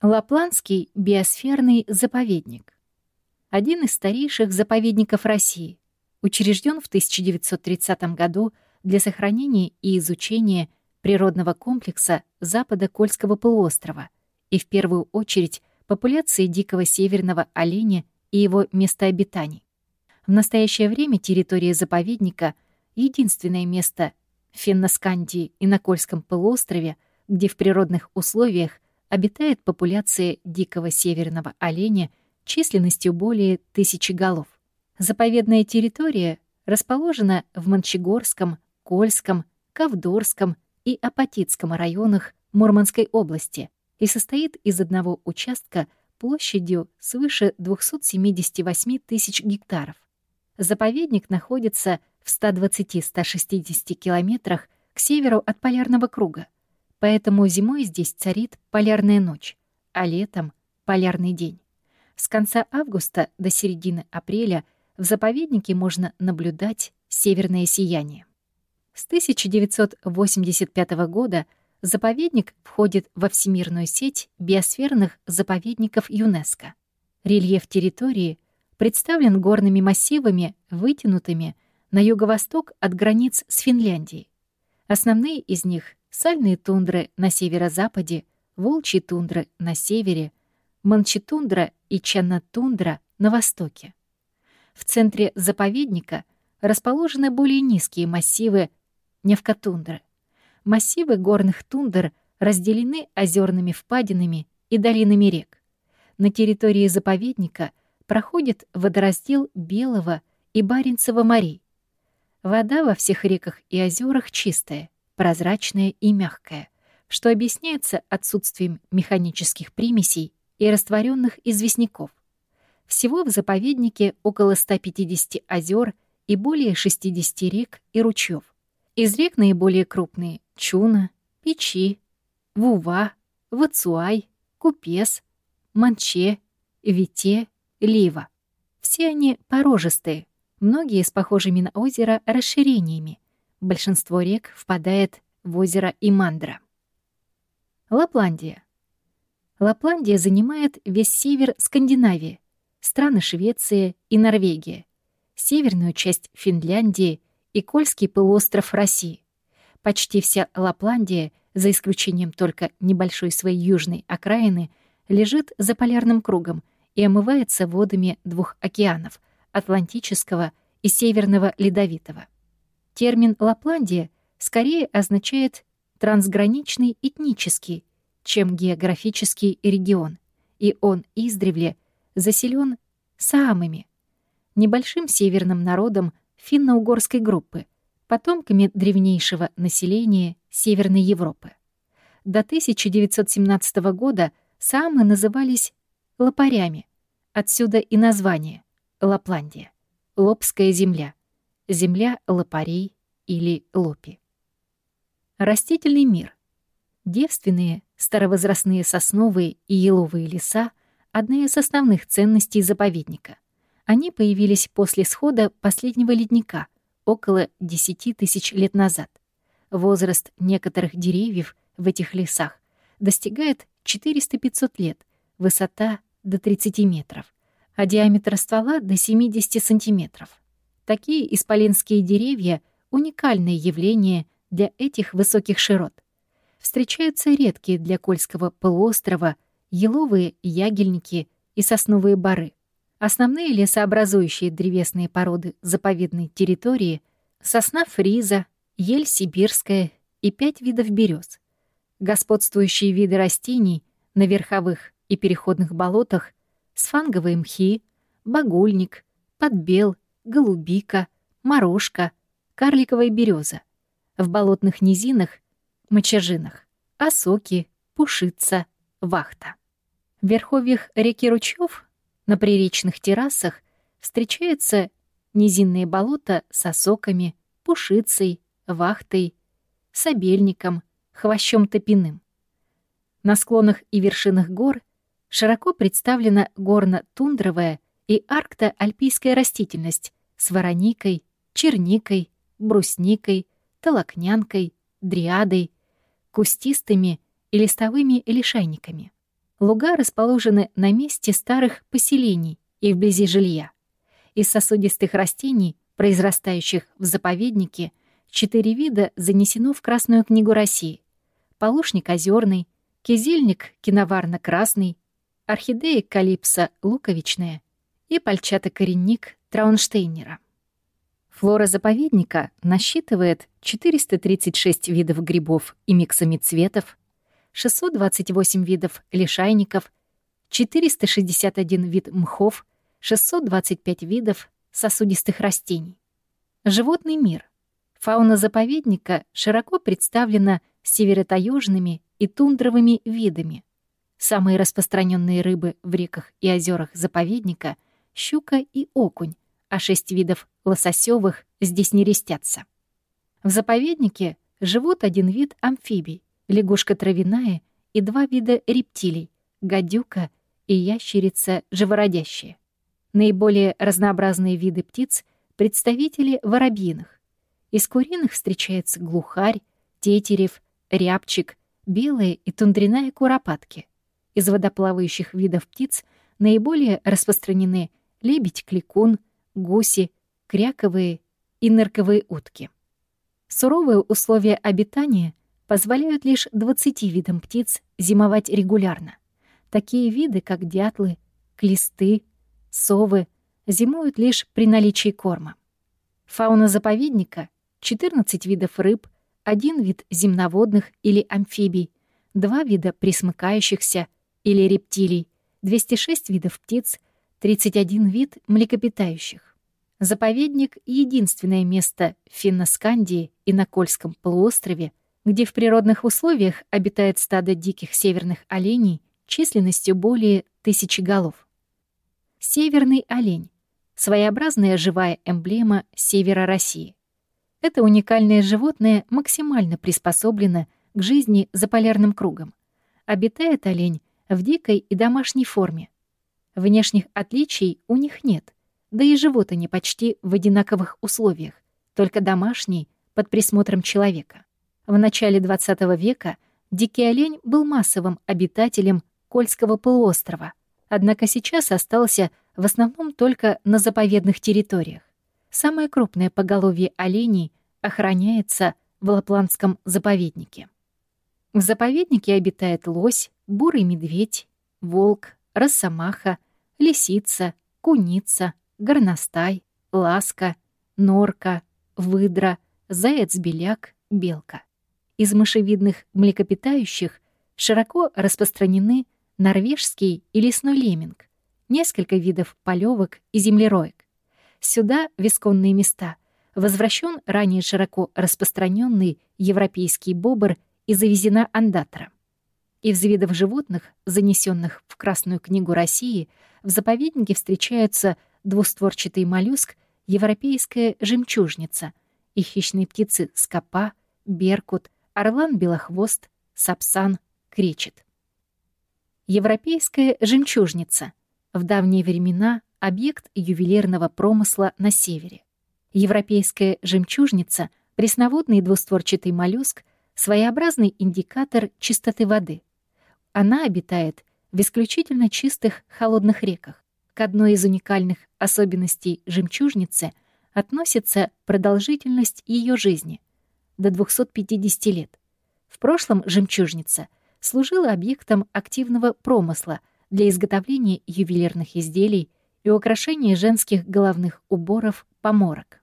Лапландский биосферный заповедник. Один из старейших заповедников России. Учрежден в 1930 году для сохранения и изучения природного комплекса запада Кольского полуострова и в первую очередь популяции дикого северного оленя и его места обитаний. В настоящее время территория заповедника — единственное место в Фенноскандии и на Кольском полуострове, где в природных условиях обитает популяция дикого северного оленя численностью более тысячи голов. Заповедная территория расположена в Мончегорском, Кольском, Ковдорском и Апатитском районах Мурманской области и состоит из одного участка площадью свыше 278 тысяч гектаров. Заповедник находится в 120-160 километрах к северу от полярного круга, поэтому зимой здесь царит полярная ночь, а летом — полярный день. С конца августа до середины апреля в заповеднике можно наблюдать северное сияние. С 1985 года заповедник входит во всемирную сеть биосферных заповедников ЮНЕСКО. Рельеф территории представлен горными массивами, вытянутыми на юго-восток от границ с Финляндией. Основные из них — сальные тундры на северо-западе, волчьи тундры на севере, манчитундра и чаннатундра на востоке. В центре заповедника расположены более низкие массивы невкотундры. Массивы горных тундр разделены озерными впадинами и долинами рек. На территории заповедника проходит водораздел Белого и Баренцева морей. Вода во всех реках и озерах чистая, прозрачная и мягкая, что объясняется отсутствием механических примесей и растворенных известняков. Всего в заповеднике около 150 озер и более 60 рек и ручьев. Из рек наиболее крупные — Чуна, Печи, Вува, Вацуай, Купес, Манче, Вите, Лива. Все они порожистые, многие с похожими на озеро расширениями. Большинство рек впадает в озеро Имандра. Лапландия. Лапландия занимает весь север Скандинавии, страны Швеции и Норвегия, северную часть Финляндии и Кольский полуостров России. Почти вся Лапландия, за исключением только небольшой своей южной окраины, лежит за полярным кругом и омывается водами двух океанов — Атлантического и Северного Ледовитого. Термин «Лапландия» скорее означает трансграничный этнический, чем географический регион, и он издревле заселен саамами, небольшим северным народом финно-угорской группы, потомками древнейшего населения Северной Европы. До 1917 года саамы назывались лопарями, отсюда и название — Лапландия, Лопская земля, земля лопарей или лопи. Растительный мир. Девственные, старовозрастные сосновые и еловые леса — одна из основных ценностей заповедника — они появились после схода последнего ледника, около 10 тысяч лет назад. Возраст некоторых деревьев в этих лесах достигает 400-500 лет, высота — до 30 метров, а диаметр ствола — до 70 сантиметров. Такие исполинские деревья — уникальное явление для этих высоких широт. Встречаются редкие для Кольского полуострова еловые ягельники и сосновые бары. Основные лесообразующие древесные породы заповедной территории — сосна фриза, ель сибирская и пять видов берез. Господствующие виды растений на верховых и переходных болотах — сфанговые мхи, багульник, подбел, голубика, морожка, карликовая береза. В болотных низинах — мочежинах, осоки, пушица, вахта. В верховьях реки ручьев на приречных террасах встречаются низинные болота с осоками, пушицей, вахтой, сабельником, хвощом топиным. На склонах и вершинах гор широко представлена горно-тундровая и аркто-альпийская растительность с вороникой, черникой, брусникой, толокнянкой, дриадой, кустистыми и листовыми лишайниками. Луга расположены на месте старых поселений и вблизи жилья. Из сосудистых растений, произрастающих в заповеднике, четыре вида занесено в Красную книгу России. Полушник озерный, кизильник киноварно-красный, орхидея калипса луковичная и пальчатокоренник Траунштейнера. Флора заповедника насчитывает 436 видов грибов и миксомицветов, 628 видов лишайников, 461 вид мхов, 625 видов сосудистых растений. Животный мир. Фауна заповедника широко представлена северо-таежными и тундровыми видами. Самые распространенные рыбы в реках и озерах заповедника — щука и окунь, а шесть видов лососевых здесь не рестятся. В заповеднике живут один вид амфибий, лягушка травяная и два вида рептилий — гадюка и ящерица живородящая. Наиболее разнообразные виды птиц — представители воробьиных. Из куриных встречается глухарь, тетерев, рябчик, белые и тундряная куропатки. Из водоплавающих видов птиц наиболее распространены лебедь-кликун, гуси, кряковые и нырковые утки. Суровые условия обитания позволяют лишь 20 видам птиц зимовать регулярно. Такие виды, как дятлы, клесты, совы, зимуют лишь при наличии корма. Фауна заповедника — 14 видов рыб, один вид земноводных или амфибий, два вида присмыкающихся или рептилий, 206 видов птиц, 31 вид млекопитающих. Заповедник — единственное место в Финноскандии и на Кольском полуострове, где в природных условиях обитает стадо диких северных оленей численностью более тысячи голов. Северный олень — своеобразная живая эмблема севера России. Это уникальное животное максимально приспособлено к жизни за полярным кругом. Обитает олень в дикой и домашней форме. Внешних отличий у них нет — да и живут они почти в одинаковых условиях, только домашний, под присмотром человека. В начале XX века дикий олень был массовым обитателем Кольского полуострова, однако сейчас остался в основном только на заповедных территориях. Самое крупное поголовье оленей охраняется в Лапландском заповеднике. В заповеднике обитает лось, бурый медведь, волк, росомаха, лисица, куница, горностай, ласка, норка, выдра, заяц-беляк, белка. Из мышевидных млекопитающих широко распространены норвежский и лесной лемминг, несколько видов полевок и землероек. Сюда, в исконные места, возвращен ранее широко распространенный европейский бобр и завезена андатора. Из видов животных, занесенных в Красную книгу России, в заповеднике встречаются двустворчатый моллюск, европейская жемчужница и хищные птицы скопа, беркут, орлан-белохвост, сапсан, кречет. Европейская жемчужница. В давние времена объект ювелирного промысла на севере. Европейская жемчужница — пресноводный двустворчатый моллюск, своеобразный индикатор чистоты воды. Она обитает в исключительно чистых холодных реках. К одной из уникальных особенностей жемчужницы относится продолжительность ее жизни — до 250 лет. В прошлом жемчужница служила объектом активного промысла для изготовления ювелирных изделий и украшения женских головных уборов поморок.